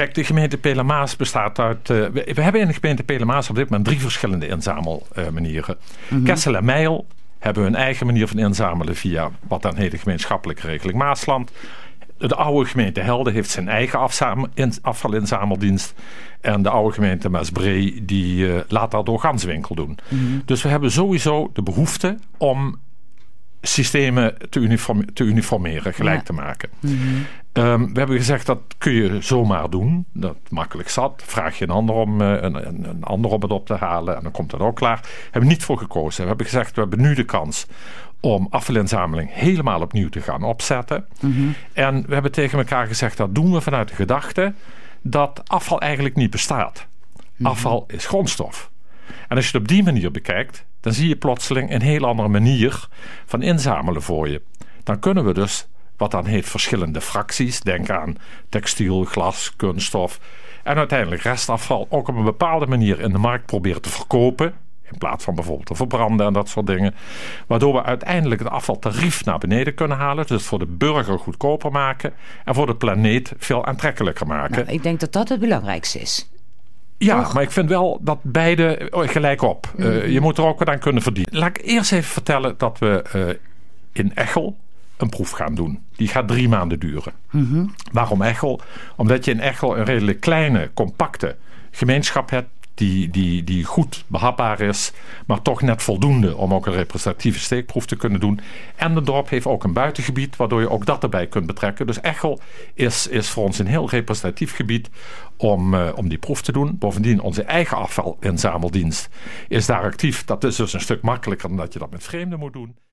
Kijk, de gemeente Pelemaas bestaat uit... Uh, we, we, hebben in de gemeente Pelemaas op dit moment drie verschillende inzamelmanieren. Uh, Kessel en Meijel hebben hun eigen manier van inzamelen... via wat dan heet de gemeenschappelijke regeling Maasland. De oude gemeente Helden heeft zijn eigen afvalinzameldienst. En de oude gemeente Maasbree die uh, laat dat door Ganswinkel doen. Mm -hmm. Dus we hebben sowieso de behoefte om systemen te, uniform, te uniformeren, gelijk ja. te maken. Mm -hmm. um, we hebben gezegd dat kun je zomaar doen. Dat makkelijk zat. Vraag je een ander om, uh, een, een, ander om het op te halen en dan komt dat ook klaar. We hebben niet voor gekozen. We hebben gezegd we hebben nu de kans om afvalinzameling helemaal opnieuw te gaan opzetten. Mm -hmm. En we hebben tegen elkaar gezegd dat doen we vanuit de gedachte dat afval eigenlijk niet bestaat. Mm -hmm. Afval is grondstof. En als je het op die manier bekijkt, dan zie je plotseling een heel andere manier van inzamelen voor je. Dan kunnen we dus, wat dan heet verschillende fracties, denk aan textiel, glas, kunststof en uiteindelijk restafval, ook op een bepaalde manier in de markt proberen te verkopen. In plaats van bijvoorbeeld te verbranden en dat soort dingen. Waardoor we uiteindelijk het afvaltarief naar beneden kunnen halen. Dus voor de burger goedkoper maken. En voor de planeet veel aantrekkelijker maken. Nou, ik denk dat dat het belangrijkste is. Ja, Toch? maar ik vind wel dat beide gelijk op. Mm -hmm. uh, je moet er ook wat aan kunnen verdienen. Laat ik eerst even vertellen dat we uh, in Echel een proef gaan doen. Die gaat drie maanden duren. Mm -hmm. Waarom Echel? Omdat je in Echel een redelijk kleine, compacte gemeenschap hebt die, die, die goed behapbaar is, maar toch net voldoende om ook een representatieve steekproef te kunnen doen. En de dorp heeft ook een buitengebied, waardoor je ook dat erbij kunt betrekken. Dus Echel is, is voor ons een heel representatief gebied om, uh, om die proef te doen. Bovendien, onze eigen afvalinzameldienst is daar actief. Dat is dus een stuk makkelijker dan dat je dat met vreemden moet doen.